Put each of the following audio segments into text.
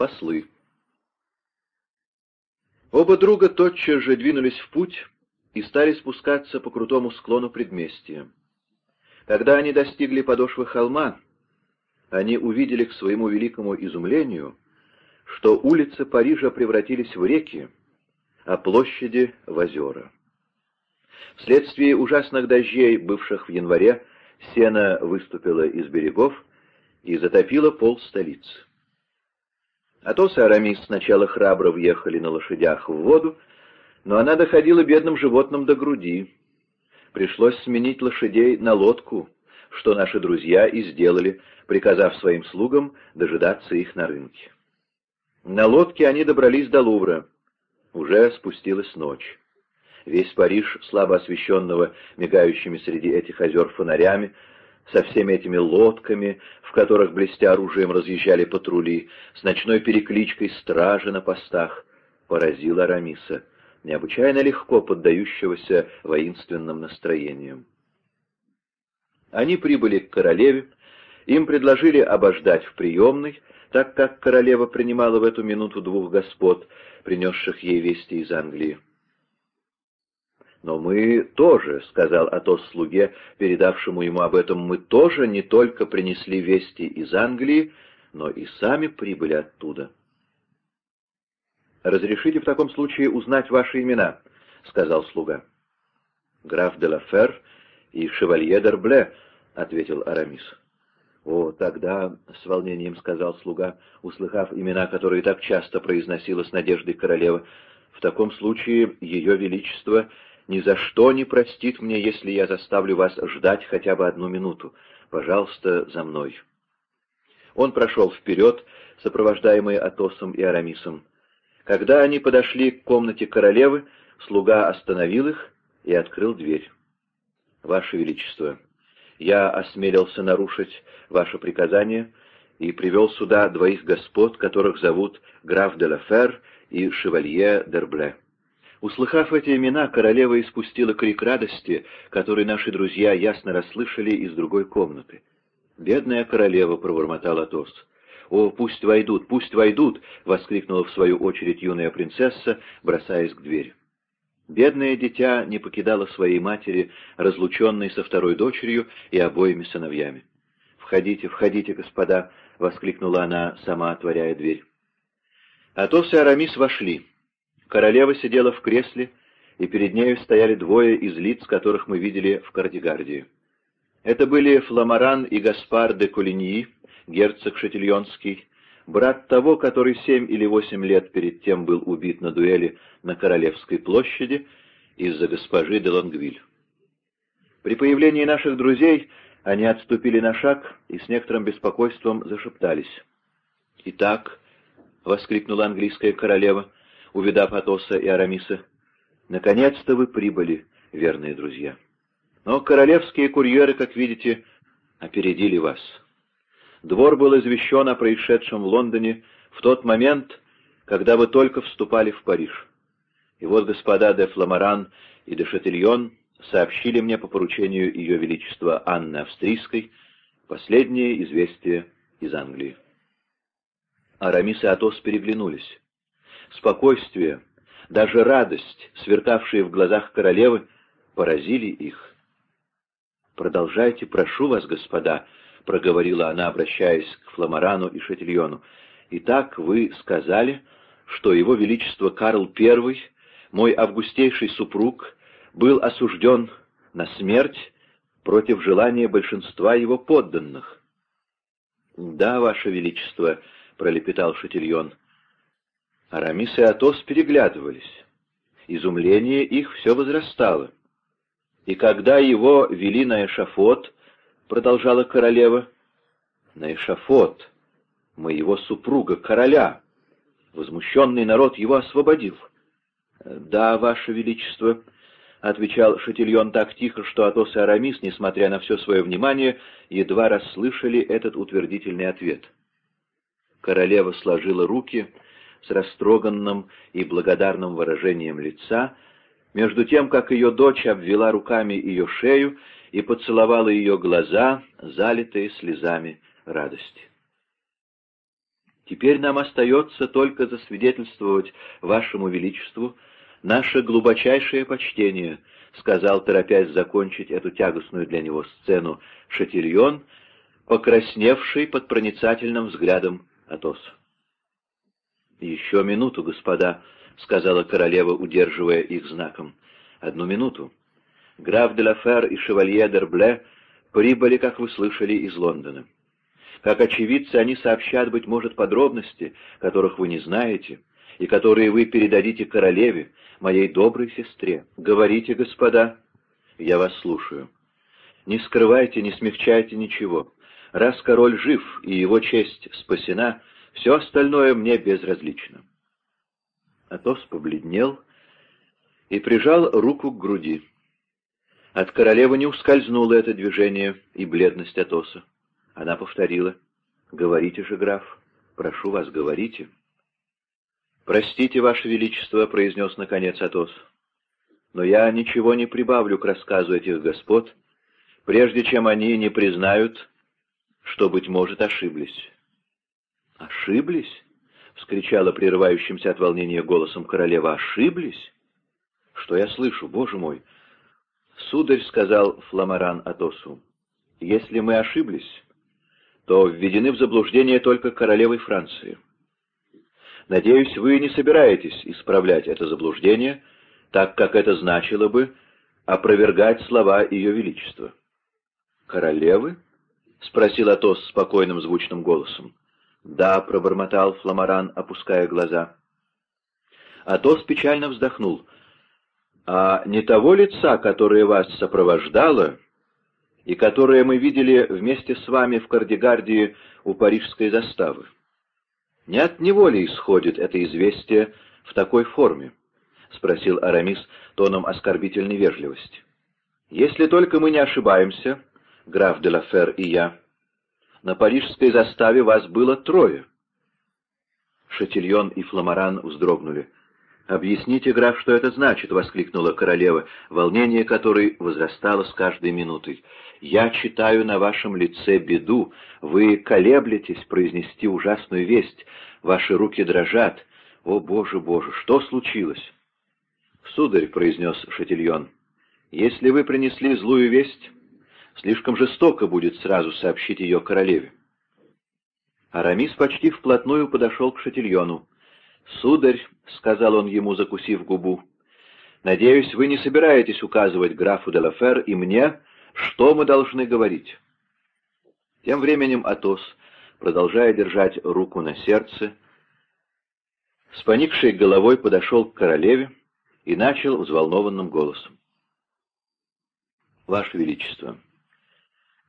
послы. Оба друга тотчас же двинулись в путь и стали спускаться по крутому склону предместья. Когда они достигли подошвы холма, они увидели к своему великому изумлению, что улицы Парижа превратились в реки, а площади — в озера. Вследствие ужасных дождей, бывших в январе, сено выступило из берегов и затопило пол столицы. Атос и Арамис сначала храбро въехали на лошадях в воду, но она доходила бедным животным до груди. Пришлось сменить лошадей на лодку, что наши друзья и сделали, приказав своим слугам дожидаться их на рынке. На лодке они добрались до Лувра. Уже спустилась ночь. Весь Париж, слабо освещенного мигающими среди этих озер фонарями, со всеми этими лодками, в которых, блестя оружием, разъезжали патрули, с ночной перекличкой стражи на постах, поразил Арамиса, необычайно легко поддающегося воинственным настроениям. Они прибыли к королеве, им предложили обождать в приемной, так как королева принимала в эту минуту двух господ, принесших ей вести из Англии. «Но мы тоже», — сказал Атос слуге, передавшему ему об этом, — «мы тоже не только принесли вести из Англии, но и сами прибыли оттуда». «Разрешите в таком случае узнать ваши имена», — сказал слуга. «Граф де Лафер и шевалье Дербле», — ответил Арамис. «О, тогда», — с волнением сказал слуга, услыхав имена, которые так часто произносила с надеждой королева, — «в таком случае ее величество ни за что не простит мне, если я заставлю вас ждать хотя бы одну минуту. Пожалуйста, за мной». Он прошел вперед, сопровождаемый Атосом и Арамисом. Когда они подошли к комнате королевы, слуга остановил их и открыл дверь. «Ваше Величество», я осмелился нарушить ваше приказание и привел сюда двоих господ, которых зовут граф де Лафер и шевалье Дербле. Услыхав эти имена, королева испустила крик радости, который наши друзья ясно расслышали из другой комнаты. «Бедная королева!» — пробормотал Атос. «О, пусть войдут, пусть войдут!» — воскликнула в свою очередь юная принцесса, бросаясь к двери. Бедное дитя не покидало своей матери, разлученной со второй дочерью и обоими сыновьями. «Входите, входите, господа!» — воскликнула она, сама отворяя дверь. Атос и Арамис вошли. Королева сидела в кресле, и перед нею стояли двое из лиц, которых мы видели в Кардигардии. Это были Фламаран и Гаспар де Кулиньи, герцог Шатильонский, брат того, который семь или восемь лет перед тем был убит на дуэли на Королевской площади из-за госпожи де Лонгвиль. При появлении наших друзей они отступили на шаг и с некоторым беспокойством зашептались. «Итак», — воскликнула английская королева, увидав Атоса и Арамиса, — «наконец-то вы прибыли, верные друзья. Но королевские курьеры, как видите, опередили вас». Двор был извещен о происшедшем в Лондоне в тот момент, когда вы только вступали в Париж. И вот господа де Фламаран и де Шатильон сообщили мне по поручению Ее Величества Анны Австрийской последнее известие из Англии. Арамис и Атос переглянулись. Спокойствие, даже радость, сверкавшие в глазах королевы, поразили их. «Продолжайте, прошу вас, господа», — проговорила она, обращаясь к Фламарану и Шатильону. «Итак, вы сказали, что его величество Карл I, мой августейший супруг, был осужден на смерть против желания большинства его подданных». «Да, ваше величество», — пролепетал Шатильон. Арамис и Атос переглядывались. Изумление их все возрастало. И когда его вели на эшафот, продолжала королева, — на эшафот моего супруга, короля. Возмущенный народ его освободил. — Да, ваше величество, — отвечал Шатильон так тихо, что Атос и Арамис, несмотря на все свое внимание, едва расслышали этот утвердительный ответ. Королева сложила руки с растроганным и благодарным выражением лица, между тем, как ее дочь обвела руками ее шею и поцеловала ее глаза, залитые слезами радости. Теперь нам остается только засвидетельствовать вашему величеству наше глубочайшее почтение, — сказал, торопясь закончить эту тягостную для него сцену, Шатильон, покрасневший под проницательным взглядом Атоса. «Еще минуту, господа», — сказала королева, удерживая их знаком. «Одну минуту. Граф де Лафер и шевалье Дербле прибыли, как вы слышали, из Лондона. Как очевидцы они сообщат, быть может, подробности, которых вы не знаете, и которые вы передадите королеве, моей доброй сестре. Говорите, господа, я вас слушаю. Не скрывайте, не смягчайте ничего. Раз король жив и его честь спасена, все остальное мне безразлично. Атос побледнел и прижал руку к груди. От королевы не ускользнуло это движение и бледность Атоса. Она повторила. «Говорите же, граф, прошу вас, говорите». «Простите, Ваше Величество», — произнес наконец Атос, — «но я ничего не прибавлю к рассказу этих господ, прежде чем они не признают, что, быть может, ошиблись». «Ошиблись?» — вскричала прерывающимся от волнения голосом королева. «Ошиблись? Что я слышу, боже мой?» «Сударь», — сказал Фламаран Атосу, — «если мы ошиблись, то введены в заблуждение только королевой Франции. Надеюсь, вы не собираетесь исправлять это заблуждение, так как это значило бы опровергать слова Ее Величества. «Королевы?» — спросил Атос спокойным звучным голосом. «Да», — пробормотал Фламаран, опуская глаза. Атос печально вздохнул. «А не того лица, которое вас сопровождало и которое мы видели вместе с вами в Кардигардии у парижской заставы?» Не от него ли исходит это известие в такой форме? — спросил Арамис тоном оскорбительной вежливости. — Если только мы не ошибаемся, граф де Лафер и я, на парижской заставе вас было трое. Шатильон и Фламаран вздрогнули. «Объясните, граф, что это значит?» — воскликнула королева, волнение которой возрастало с каждой минутой. «Я читаю на вашем лице беду. Вы колеблетесь произнести ужасную весть. Ваши руки дрожат. О, Боже, Боже, что случилось?» «Сударь», — произнес Шатильон, — «если вы принесли злую весть, слишком жестоко будет сразу сообщить ее королеве». Арамис почти вплотную подошел к Шатильону. «Сударь», — сказал он ему, закусив губу, — «надеюсь, вы не собираетесь указывать графу де Лафер и мне, что мы должны говорить». Тем временем Атос, продолжая держать руку на сердце, с поникшей головой подошел к королеве и начал взволнованным голосом. «Ваше Величество,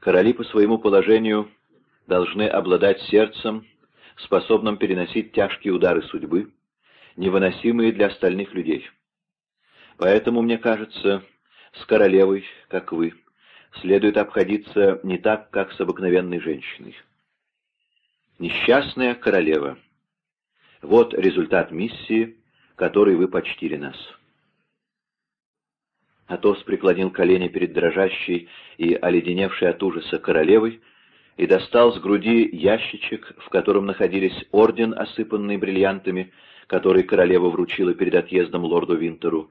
короли по своему положению должны обладать сердцем, способным переносить тяжкие удары судьбы, невыносимые для остальных людей. Поэтому, мне кажется, с королевой, как вы, следует обходиться не так, как с обыкновенной женщиной. Несчастная королева. Вот результат миссии, которой вы почтили нас. Атос преклонил колени перед дрожащей и оледеневшей от ужаса королевой, и достал с груди ящичек, в котором находились орден, осыпанный бриллиантами, который королева вручила перед отъездом лорду Винтеру,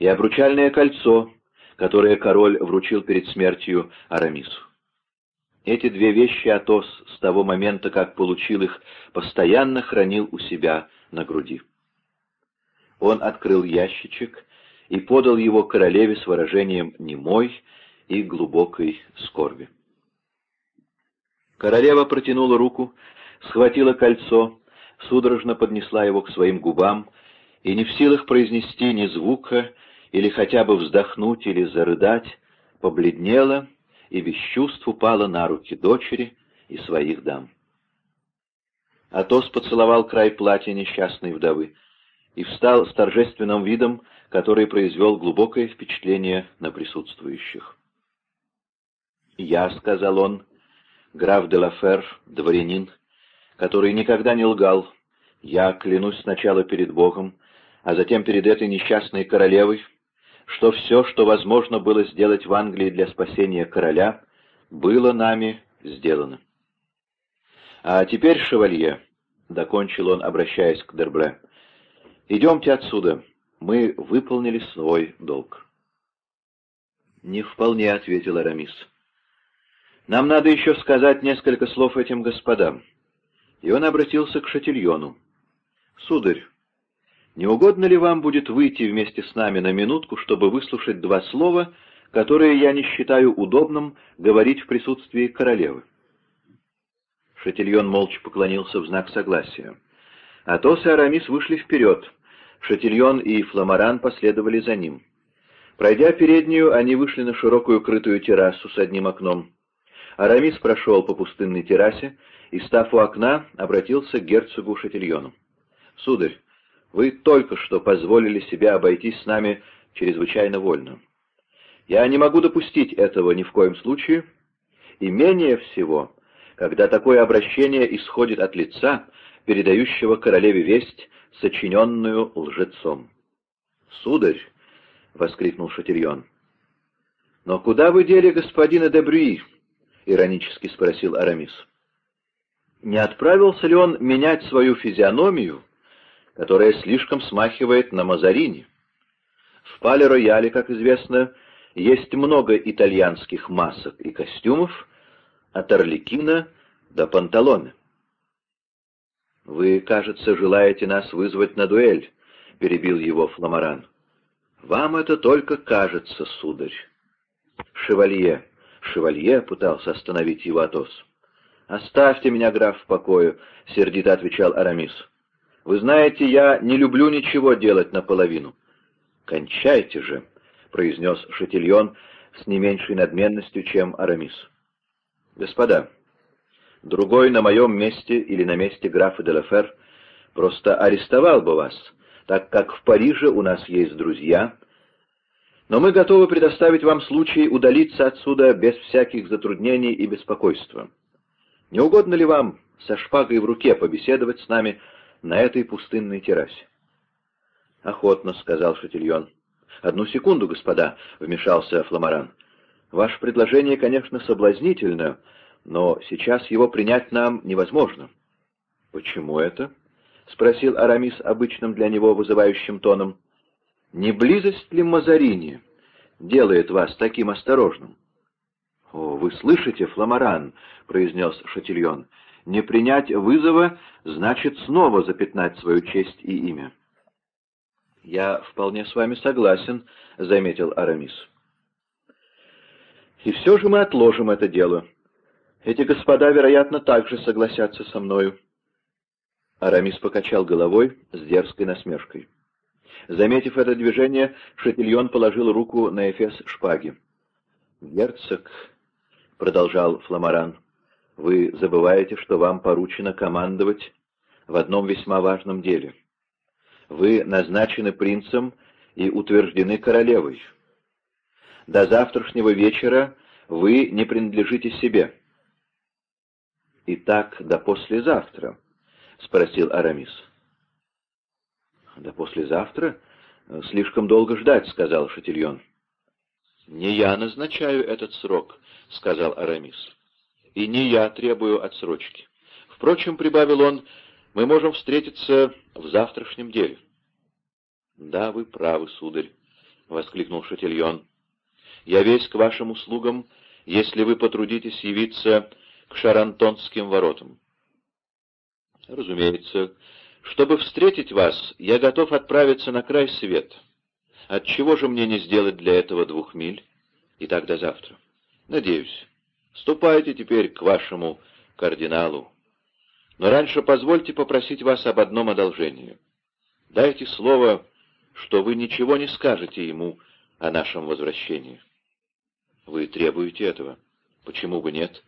и обручальное кольцо, которое король вручил перед смертью Арамису. Эти две вещи Атос с того момента, как получил их, постоянно хранил у себя на груди. Он открыл ящичек и подал его королеве с выражением немой и глубокой скорби. Королева протянула руку, схватила кольцо, судорожно поднесла его к своим губам и, не в силах произнести ни звука, или хотя бы вздохнуть или зарыдать, побледнела и без чувств упала на руки дочери и своих дам. Атос поцеловал край платья несчастной вдовы и встал с торжественным видом, который произвел глубокое впечатление на присутствующих. «Я», — сказал он, граф де Лафер, дворянин, который никогда не лгал. Я клянусь сначала перед Богом, а затем перед этой несчастной королевой, что все, что возможно было сделать в Англии для спасения короля, было нами сделано. А теперь, шевалье, — докончил он, обращаясь к Дербле, — «идемте отсюда. Мы выполнили свой долг». «Не вполне», — ответил Арамис. «Нам надо еще сказать несколько слов этим господам». И он обратился к Шатильону. «Сударь, не угодно ли вам будет выйти вместе с нами на минутку, чтобы выслушать два слова, которые я не считаю удобным говорить в присутствии королевы?» Шатильон молча поклонился в знак согласия. Атос и Арамис вышли вперед. Шатильон и Фламаран последовали за ним. Пройдя переднюю, они вышли на широкую крытую террасу с одним окном. Арамис прошел по пустынной террасе и, став у окна, обратился к герцогу Шатильону. «Сударь, вы только что позволили себе обойтись с нами чрезвычайно вольно. Я не могу допустить этого ни в коем случае, и менее всего, когда такое обращение исходит от лица, передающего королеве весть, сочиненную лжецом. «Сударь!» — воскликнул Шатильон. «Но куда вы дели господина Дебрюи?» — иронически спросил Арамис. «Не отправился ли он менять свою физиономию, которая слишком смахивает на Мазарини? В Пале-Рояле, как известно, есть много итальянских масок и костюмов, от Орликина до Панталоне. «Вы, кажется, желаете нас вызвать на дуэль», — перебил его Фламоран. «Вам это только кажется, сударь». «Шевалье, шевалье», — пытался остановить его Атос. «Оставьте меня, граф, в покое», — сердито отвечал Арамис. «Вы знаете, я не люблю ничего делать наполовину». «Кончайте же», — произнес Шатильон с не меньшей надменностью, чем Арамис. «Господа, другой на моем месте или на месте графа де Лафер просто арестовал бы вас, так как в Париже у нас есть друзья, но мы готовы предоставить вам случай удалиться отсюда без всяких затруднений и беспокойства. Не угодно ли вам со шпагой в руке побеседовать с нами на этой пустынной террасе?» «Охотно», — сказал Шатильон. «Одну секунду, господа», — вмешался Фламоран. «Ваше предложение, конечно, соблазнительно, но сейчас его принять нам невозможно». «Почему это?» — спросил Арамис обычным для него вызывающим тоном. «Не близость ли Мазарини делает вас таким осторожным?» «О, вы слышите, Фламоран?» — произнес Шатильон. «Не принять вызова значит снова запятнать свою честь и имя». «Я вполне с вами согласен», — заметил Арамис. «И все же мы отложим это дело. Эти господа, вероятно, также согласятся со мною». Арамис покачал головой с дерзкой насмешкой. Заметив это движение, Шатильон положил руку на эфес шпаги. «Герцог», — продолжал Фламоран, — «вы забываете, что вам поручено командовать в одном весьма важном деле». Вы назначены принцем и утверждены королевой. До завтрашнего вечера вы не принадлежите себе. «Итак, до послезавтра?» — спросил Арамис. «До послезавтра? Слишком долго ждать», — сказал Шатильон. «Не я назначаю этот срок», — сказал Арамис. «И не я требую отсрочки. Впрочем, — прибавил он, — мы можем встретиться в завтрашнем деле». «Да, вы правы, сударь», — воскликнул Шатильон. «Я весь к вашим услугам, если вы потрудитесь явиться к Шарантонским воротам». «Разумеется, чтобы встретить вас, я готов отправиться на край света. Отчего же мне не сделать для этого двух миль? И так до завтра. Надеюсь. Ступайте теперь к вашему кардиналу. Но раньше позвольте попросить вас об одном одолжении. Дайте слово что вы ничего не скажете ему о нашем возвращении. Вы требуете этого. Почему бы нет?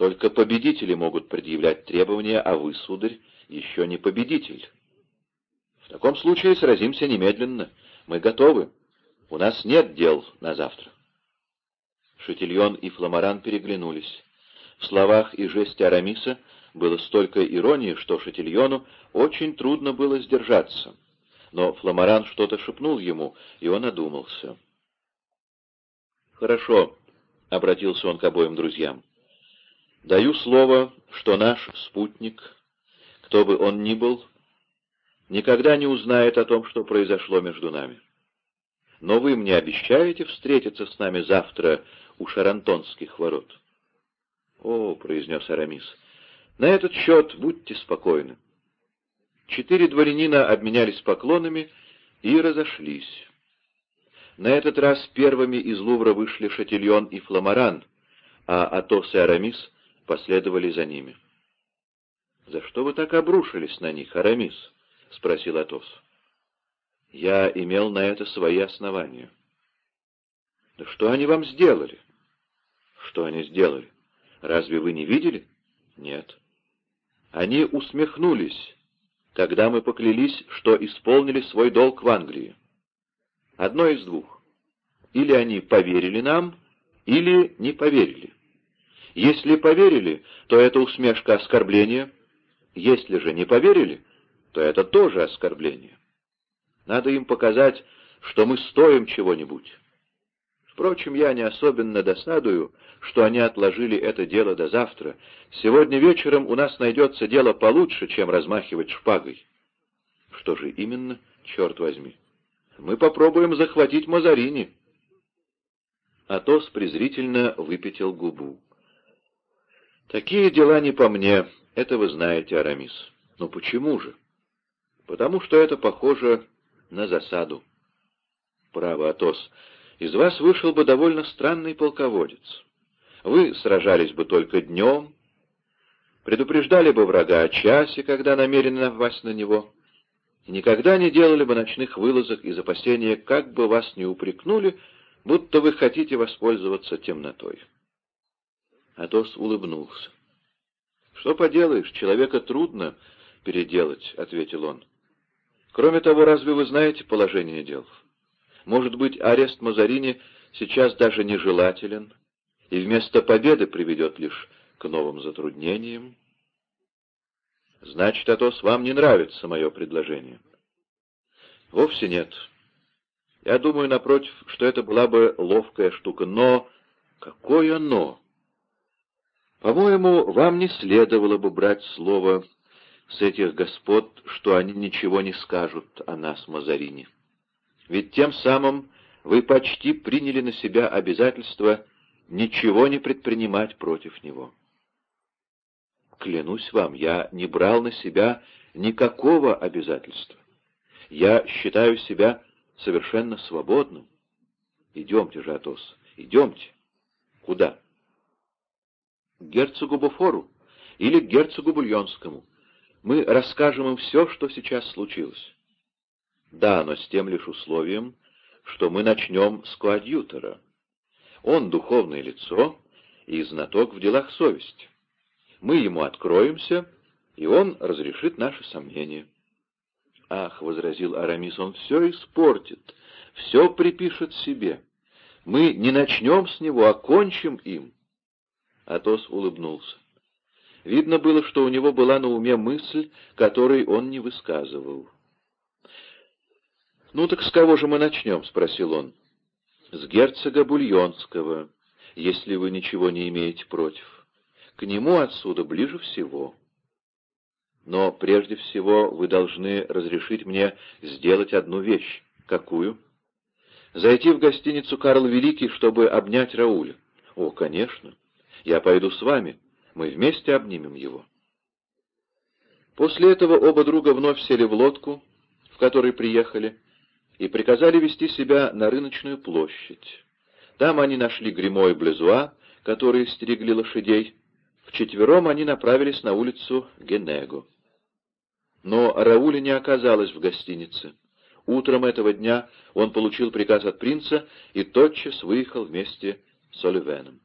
Только победители могут предъявлять требования, а вы, сударь, еще не победитель. В таком случае сразимся немедленно. Мы готовы. У нас нет дел на завтра. Шатильон и Фламоран переглянулись. В словах и жесте Арамиса было столько иронии, что Шатильону очень трудно было сдержаться но Фламоран что-то шепнул ему, и он одумался. «Хорошо», — обратился он к обоим друзьям. «Даю слово, что наш спутник, кто бы он ни был, никогда не узнает о том, что произошло между нами. Но вы мне обещаете встретиться с нами завтра у Шарантонских ворот? — О, — произнес Арамис, — на этот счет будьте спокойны. Четыре дворянина обменялись поклонами и разошлись. На этот раз первыми из Лувра вышли Шатильон и Фламаран, а Атос и Арамис последовали за ними. — За что вы так обрушились на них, Арамис? — спросил Атос. — Я имел на это свои основания. — Да что они вам сделали? — Что они сделали? Разве вы не видели? — Нет. Они усмехнулись, когда мы поклялись, что исполнили свой долг в Англии. Одно из двух. Или они поверили нам, или не поверили. Если поверили, то это усмешка оскорбления. Если же не поверили, то это тоже оскорбление. Надо им показать, что мы стоим чего-нибудь. Впрочем, я не особенно досадую, что они отложили это дело до завтра. Сегодня вечером у нас найдется дело получше, чем размахивать шпагой. Что же именно, черт возьми? Мы попробуем захватить Мазарини. Атос презрительно выпятил губу. Такие дела не по мне, это вы знаете, Арамис. Но почему же? Потому что это похоже на засаду. Право, Атос, из вас вышел бы довольно странный полководец. Вы сражались бы только днем, предупреждали бы врага о часе, когда намерены напасть на него, никогда не делали бы ночных вылазок из опасения, как бы вас не упрекнули, будто вы хотите воспользоваться темнотой. Атос улыбнулся. «Что поделаешь, человека трудно переделать», — ответил он. «Кроме того, разве вы знаете положение дел? Может быть, арест Мазарини сейчас даже нежелателен, и вместо победы приведет лишь к новым затруднениям. Значит, Атос, вам не нравится мое предложение? Вовсе нет. Я думаю, напротив, что это была бы ловкая штука. Но... Какое «но»? По-моему, вам не следовало бы брать слово с этих господ, что они ничего не скажут о нас, Мазарини. Ведь тем самым вы почти приняли на себя обязательство ничего не предпринимать против него. Клянусь вам, я не брал на себя никакого обязательства. Я считаю себя совершенно свободным. Идемте же, Атос, идемте. Куда? Герцогу Буфору или герцогу Бульонскому. Мы расскажем им все, что сейчас случилось. Да, но с тем лишь условием, что мы начнем с коадьютора. Он духовное лицо и знаток в делах совести. Мы ему откроемся, и он разрешит наши сомнения. «Ах», — возразил Арамис, — «он все испортит, все припишет себе. Мы не начнем с него, а кончим им». Атос улыбнулся. Видно было, что у него была на уме мысль, которой он не высказывал. «Ну так с кого же мы начнем?» — спросил он с герцога Бульонского, если вы ничего не имеете против. К нему отсюда ближе всего. Но прежде всего вы должны разрешить мне сделать одну вещь. Какую? Зайти в гостиницу «Карл Великий», чтобы обнять Рауля. О, конечно. Я пойду с вами. Мы вместе обнимем его. После этого оба друга вновь сели в лодку, в которой приехали, и приказали вести себя на рыночную площадь. Там они нашли Гримо и Блезуа, которые стерегли лошадей. Вчетвером они направились на улицу Генего. Но Рауля не оказалось в гостинице. Утром этого дня он получил приказ от принца и тотчас выехал вместе с Оливеном.